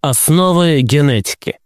Основы генетики.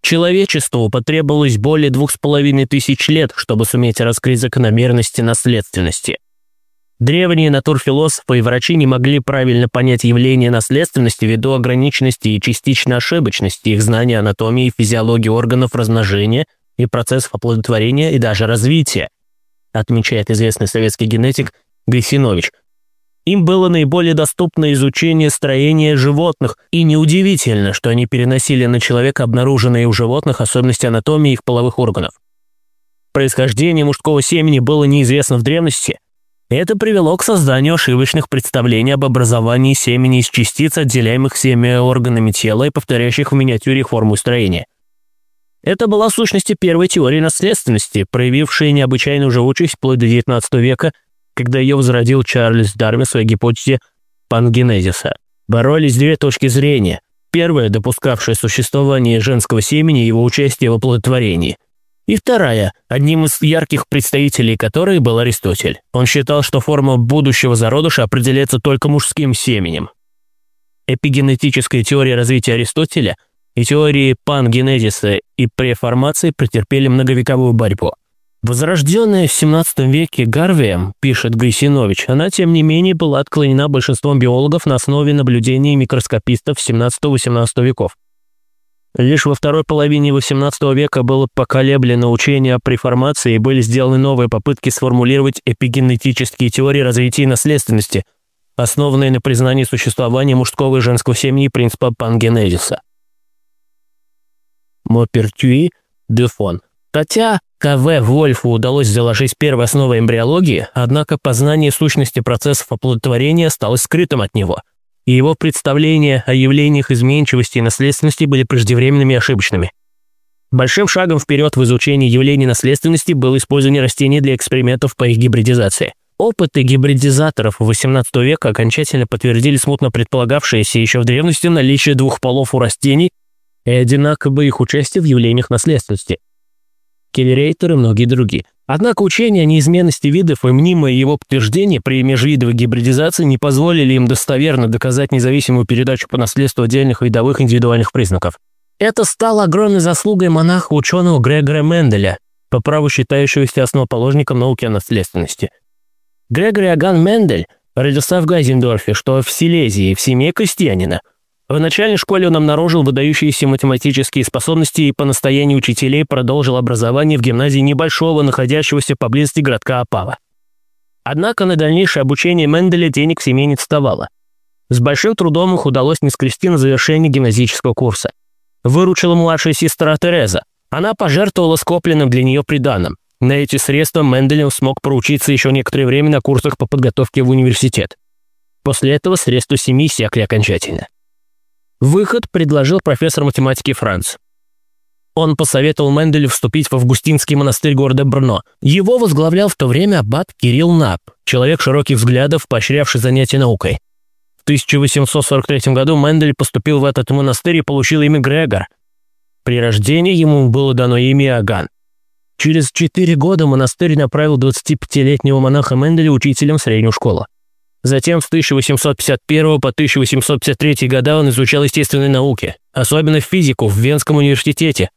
Человечеству потребовалось более двух с половиной тысяч лет, чтобы суметь раскрыть закономерности наследственности. Древние натурфилософы и врачи не могли правильно понять явление наследственности ввиду ограниченности и частичной ошибочности их знания анатомии и физиологии органов размножения и процессов оплодотворения и даже развития, отмечает известный советский генетик Грисинович – им было наиболее доступно изучение строения животных, и неудивительно, что они переносили на человека обнаруженные у животных особенности анатомии их половых органов. Происхождение мужского семени было неизвестно в древности. Это привело к созданию ошибочных представлений об образовании семени из частиц, отделяемых всеми органами тела и повторяющих в миниатюре форму строения. Это была в сущности первой теория наследственности, проявившая необычайную живучесть вплоть до XIX века – когда ее возродил Чарльз Дарвин в своей гипотезе пангенезиса. Боролись две точки зрения. Первая, допускавшая существование женского семени и его участие в оплодотворении. И вторая, одним из ярких представителей которой был Аристотель. Он считал, что форма будущего зародыша определяется только мужским семенем. Эпигенетическая теория развития Аристотеля и теории пангенезиса и преформации претерпели многовековую борьбу – Возрожденная в 17 веке Гарвием, пишет Грисинович, она, тем не менее, была отклонена большинством биологов на основе наблюдений микроскопистов 17-18 веков. Лишь во второй половине XVIII века было поколеблено учение о преформации и были сделаны новые попытки сформулировать эпигенетические теории развития и наследственности, основанные на признании существования мужского и женского семьи принципа пангенезиса. Мопертюи, Дефон. Хотя КВ Вольфу удалось заложить первые основы эмбриологии, однако познание сущности процессов оплодотворения стало скрытым от него, и его представления о явлениях изменчивости и наследственности были преждевременными и ошибочными. Большим шагом вперед в изучении явлений наследственности было использование растений для экспериментов по их гибридизации. Опыты гибридизаторов XVIII века окончательно подтвердили смутно предполагавшееся еще в древности наличие двух полов у растений и одинаковое их участие в явлениях наследственности. Келлерейтер и многие другие. Однако учение о неизменности видов и мнимое его подтверждение при межвидовой гибридизации не позволили им достоверно доказать независимую передачу по наследству отдельных видовых индивидуальных признаков. Это стало огромной заслугой монаха-ученого Грегора Менделя, по праву считающегося основоположником науки о наследственности. Грегори Аган Мендель родился в Газендорфе, что в Силезии, в семье крестьянина – в начальной школе он обнаружил выдающиеся математические способности и по настоянию учителей продолжил образование в гимназии небольшого, находящегося поблизости городка Апава. Однако на дальнейшее обучение Менделя денег в семье не вставало. С большим трудом их удалось не скрести на завершение гимназического курса. Выручила младшая сестра Тереза. Она пожертвовала скопленным для нее приданым. На эти средства Менделев смог проучиться еще некоторое время на курсах по подготовке в университет. После этого средства семьи иссякли окончательно. Выход предложил профессор математики Франц. Он посоветовал Менделю вступить в Августинский монастырь города Брно. Его возглавлял в то время аббат Кирилл Нап, человек широких взглядов, поощрявший занятия наукой. В 1843 году Мендель поступил в этот монастырь и получил имя Грегор. При рождении ему было дано имя Аган. Через четыре года монастырь направил 25-летнего монаха Менделя учителем в среднюю школу. Затем с 1851 по 1853 года он изучал естественные науки, особенно физику в Венском университете,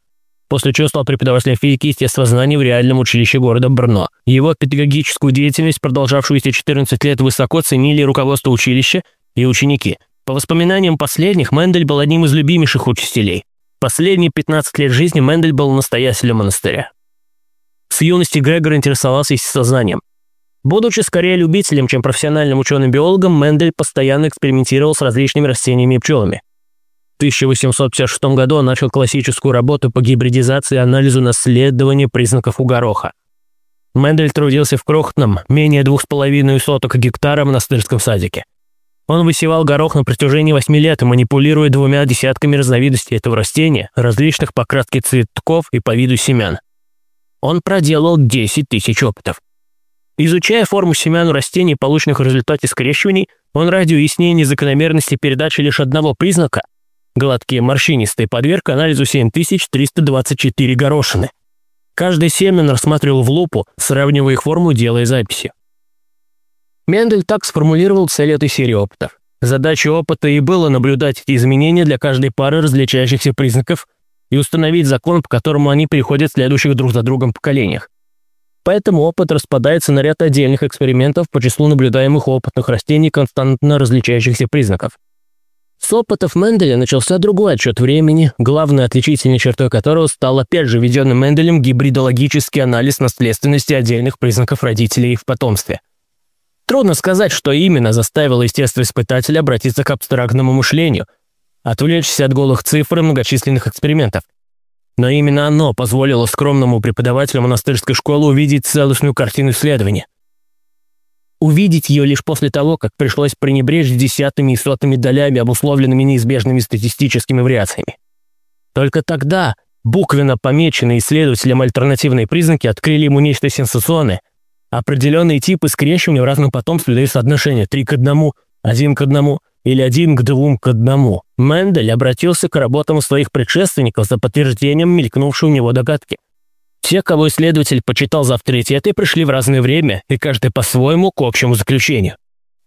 после чего стал преподавателем физики и естествознания в реальном училище города Брно. Его педагогическую деятельность, продолжавшуюся 14 лет, высоко ценили руководство училища и ученики. По воспоминаниям последних, Мендель был одним из любимейших учителей. Последние 15 лет жизни Мендель был настоятелем монастыря. С юности Грегор интересовался естествознанием. Будучи скорее любителем, чем профессиональным ученым-биологом, Мендель постоянно экспериментировал с различными растениями и пчелами. В 1856 году он начал классическую работу по гибридизации и анализу наследования признаков у гороха. Мендель трудился в крохотном, менее двух с половиной соток гектара монастырском садике. Он высевал горох на протяжении восьми лет, манипулируя двумя десятками разновидностей этого растения, различных по краске цветков и по виду семян. Он проделал 10 тысяч опытов. Изучая форму семян растений, полученных в результате скрещиваний, он ради уяснения закономерности передачи лишь одного признака – гладкие морщинистые подверг анализу 7324 горошины. Каждый семя он рассматривал в лупу, сравнивая их форму, делая записи. Мендель так сформулировал цель этой серии опытов. Задача опыта и было наблюдать эти изменения для каждой пары различающихся признаков и установить закон, по которому они переходят в следующих друг за другом поколениях. Поэтому опыт распадается на ряд отдельных экспериментов по числу наблюдаемых опытных растений константно различающихся признаков. С опытов Менделя начался другой отчет времени, главной отличительной чертой которого стал опять же введенный Менделем гибридологический анализ наследственности отдельных признаков родителей в потомстве. Трудно сказать, что именно заставило естествоиспытателя обратиться к абстрактному мышлению, отвлечься от голых цифр и многочисленных экспериментов. Но именно оно позволило скромному преподавателю монастырской школы увидеть целостную картину исследования. Увидеть ее лишь после того, как пришлось пренебречь десятыми и сотыми долями, обусловленными неизбежными статистическими вариациями. Только тогда буквенно помеченные исследователем альтернативные признаки открыли ему нечто сенсационное. Определенные типы скрещивания в разном потомстве дают соотношение 3 к 1, 1 к 1 или 1 к 2 к 1. Мендель обратился к работам своих предшественников за подтверждением мелькнувшей у него догадки – те, кого исследователь почитал за авторитеты, пришли в разное время, и каждый по-своему к общему заключению.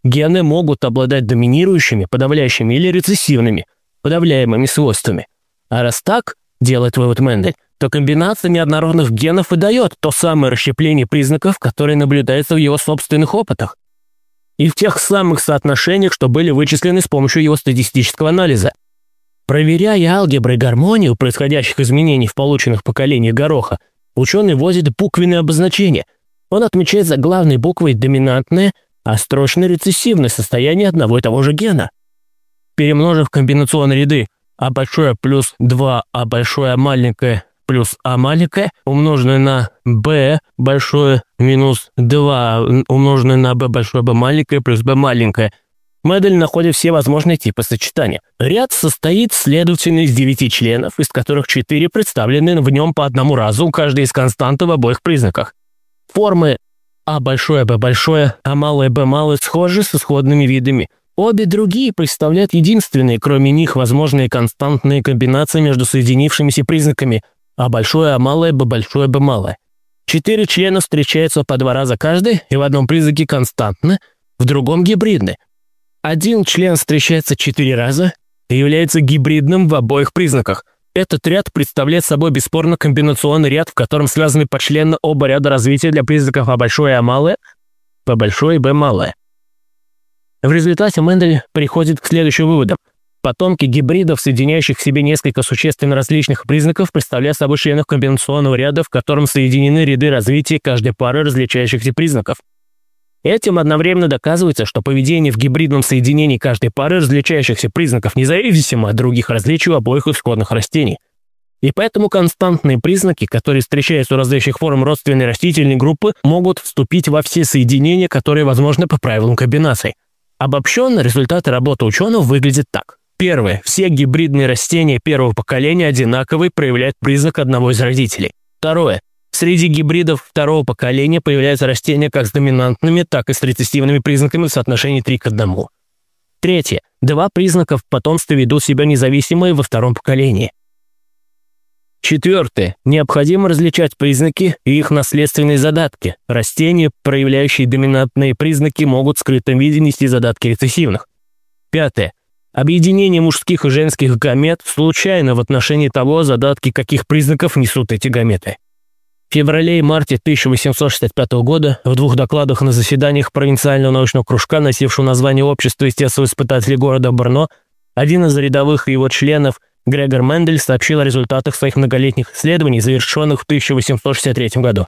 Гены могут обладать доминирующими, подавляющими или рецессивными, подавляемыми свойствами. А раз так, делает вывод Мендель, то комбинация неоднородных генов и дает то самое расщепление признаков, которое наблюдается в его собственных опытах. И в тех самых соотношениях, что были вычислены с помощью его статистического анализа. Проверяя алгебры и гармонию происходящих изменений в полученных поколениях гороха, Ученый возит буквенные обозначения. Он отмечает за главной буквой доминантное, а строчное рецессивное состояние одного и того же гена. Перемножив комбинационные ряды А большое плюс 2, А большое маленькое плюс А маленькое, умноженное на Б большое минус 2, умноженное на Б большое Б маленькое плюс Б маленькое – Модель находит все возможные типы сочетания. Ряд состоит, следовательно, из девяти членов, из которых четыре представлены в нем по одному разу, каждый из констант в обоих признаках. Формы А большое, Б большое, А малое, Б малое схожи с исходными видами. Обе другие представляют единственные, кроме них, возможные константные комбинации между соединившимися признаками А большое, А малое, Б большое, Б малое. Четыре члена встречаются по два раза каждый, и в одном признаке константны, в другом гибридны – один член встречается четыре раза и является гибридным в обоих признаках. Этот ряд представляет собой бесспорно комбинационный ряд, в котором связаны почленно оба ряда развития для признаков А большое и А малое, П большое и Б малое. В результате Мендель приходит к следующим выводам. Потомки гибридов, соединяющих в себе несколько существенно различных признаков, представляют собой членов комбинационного ряда, в котором соединены ряды развития каждой пары различающихся признаков. Этим одновременно доказывается, что поведение в гибридном соединении каждой пары различающихся признаков независимо от других различий у обоих исходных растений. И поэтому константные признаки, которые встречаются у различных форм родственной растительной группы, могут вступить во все соединения, которые возможны по правилам комбинаций. Обобщенно результаты работы ученых выглядят так. Первое. Все гибридные растения первого поколения одинаковые проявляют признак одного из родителей. Второе. Среди гибридов второго поколения появляются растения как с доминантными, так и с рецессивными признаками в соотношении 3 к 1. Третье. Два признака в потомстве ведут себя независимо и во втором поколении. Четвертое. Необходимо различать признаки и их наследственные задатки. Растения, проявляющие доминантные признаки, могут в скрытом виде нести задатки рецессивных. Пятое. Объединение мужских и женских гамет случайно в отношении того, задатки каких признаков несут эти гаметы. В феврале и марте 1865 года в двух докладах на заседаниях провинциального научного кружка, носившего название Общества естествоиспытателей города Брно, один из рядовых его членов, Грегор Мендель, сообщил о результатах своих многолетних исследований, завершенных в 1863 году.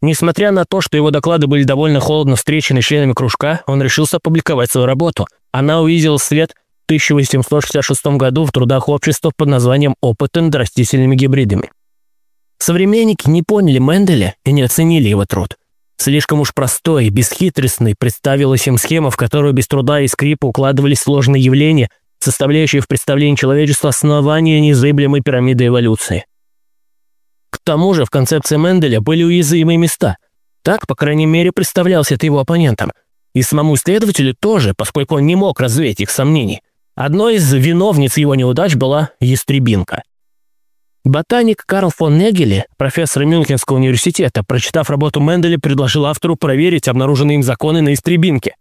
Несмотря на то, что его доклады были довольно холодно встречены членами кружка, он решился опубликовать свою работу. Она увидела свет 1866 году в трудах общества под названием «Опыты над растительными гибридами». Современники не поняли Менделя и не оценили его труд. Слишком уж простой и бесхитростный представилась им схема, в которую без труда и скрипа укладывались сложные явления, составляющие в представлении человечества основание незыблемой пирамиды эволюции. К тому же в концепции Менделя были уязвимые места. Так, по крайней мере, представлялся это его оппонентам. И самому исследователю тоже, поскольку он не мог развеять их сомнений. Одной из виновниц его неудач была ястребинка – Ботаник Карл фон Негеле, профессор Мюнхенского университета, прочитав работу Менделя, предложил автору проверить обнаруженные им законы на истребинке.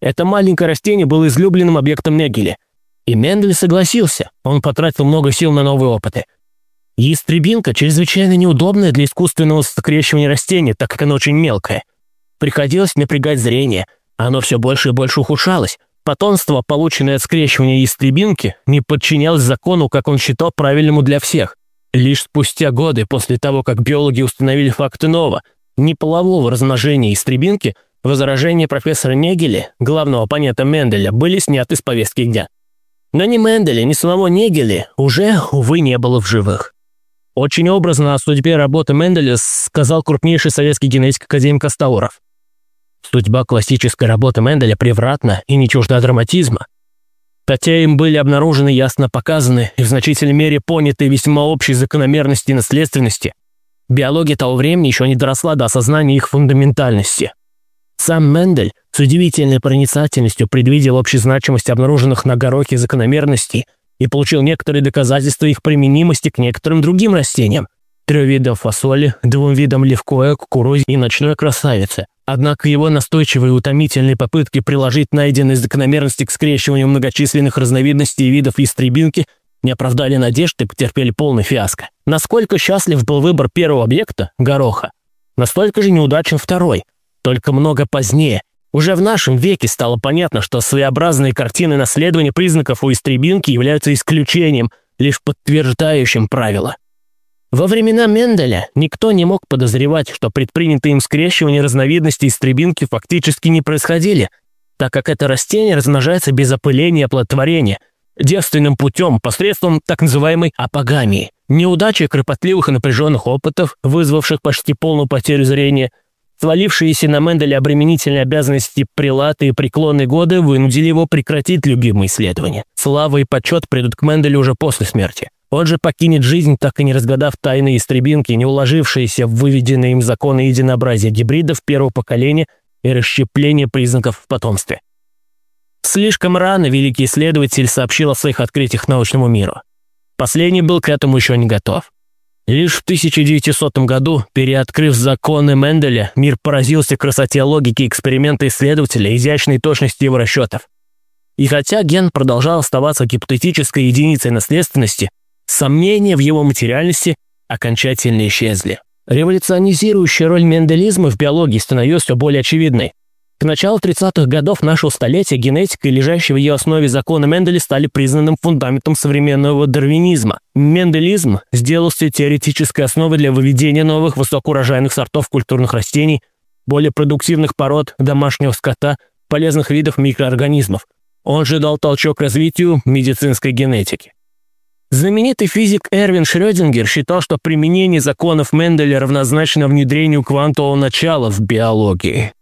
Это маленькое растение было излюбленным объектом Негеля. И Мендель согласился, он потратил много сил на новые опыты. Ястребинка чрезвычайно неудобная для искусственного скрещивания растения, так как оно очень мелкое. Приходилось напрягать зрение, оно все больше и больше ухудшалось. Потомство, полученное от скрещивания ястребинки, не подчинялось закону, как он считал правильному для всех. Лишь спустя годы после того, как биологи установили факты нового, неполового размножения ястребинки, возражения профессора Негеля, главного оппонента Менделя, были сняты с повестки дня. Но ни Менделя, ни самого Негеля уже, увы, не было в живых. Очень образно о судьбе работы Менделя сказал крупнейший советский генетик академик Астауров. Судьба классической работы Менделя превратна и не чужда драматизма. Хотя им были обнаружены, ясно показаны и в значительной мере поняты весьма общие закономерности и наследственности, биология того времени еще не доросла до осознания их фундаментальности. Сам Мендель с удивительной проницательностью предвидел общезначимость обнаруженных на горохе закономерностей и получил некоторые доказательства их применимости к некоторым другим растениям, трем видам фасоли, двум видам левкоя, кукурузе и ночной красавицы. Однако его настойчивые и утомительные попытки приложить найденные закономерности к скрещиванию многочисленных разновидностей и видов истребинки не оправдали надежд и потерпели полный фиаско. Насколько счастлив был выбор первого объекта, гороха, настолько же неудачен второй. Только много позднее, уже в нашем веке стало понятно, что своеобразные картины наследования признаков у истребинки являются исключением, лишь подтверждающим правило. Во времена Менделя никто не мог подозревать, что предпринятые им скрещивания разновидностей истребинки фактически не происходили, так как это растение размножается без опыления и оплодотворения, девственным путем, посредством так называемой апогамии. Неудачи кропотливых и напряженных опытов, вызвавших почти полную потерю зрения, свалившиеся на Менделя обременительные обязанности прилаты и преклонные годы вынудили его прекратить любимые исследования. Слава и почет придут к Менделю уже после смерти. Он же покинет жизнь, так и не разгадав тайны истребинки, не уложившиеся в выведенные им законы единообразия гибридов первого поколения и расщепления признаков в потомстве. Слишком рано великий исследователь сообщил о своих открытиях научному миру. Последний был к этому еще не готов. Лишь в 1900 году, переоткрыв законы Менделя, мир поразился красоте логики эксперимента исследователя, изящной точности его расчетов. И хотя ген продолжал оставаться гипотетической единицей наследственности, Сомнения в его материальности окончательно исчезли. Революционизирующая роль менделизма в биологии становилась все более очевидной. К началу 30-х годов нашего столетия генетика и лежащие в ее основе законы Менделя стали признанным фундаментом современного дарвинизма. Менделизм сделался теоретической основой для выведения новых высокоурожайных сортов культурных растений, более продуктивных пород домашнего скота, полезных видов микроорганизмов. Он же дал толчок развитию медицинской генетики. Знаменитый физик Эрвин Шрёдингер считал, что применение законов Менделя равнозначно внедрению квантового начала в биологии.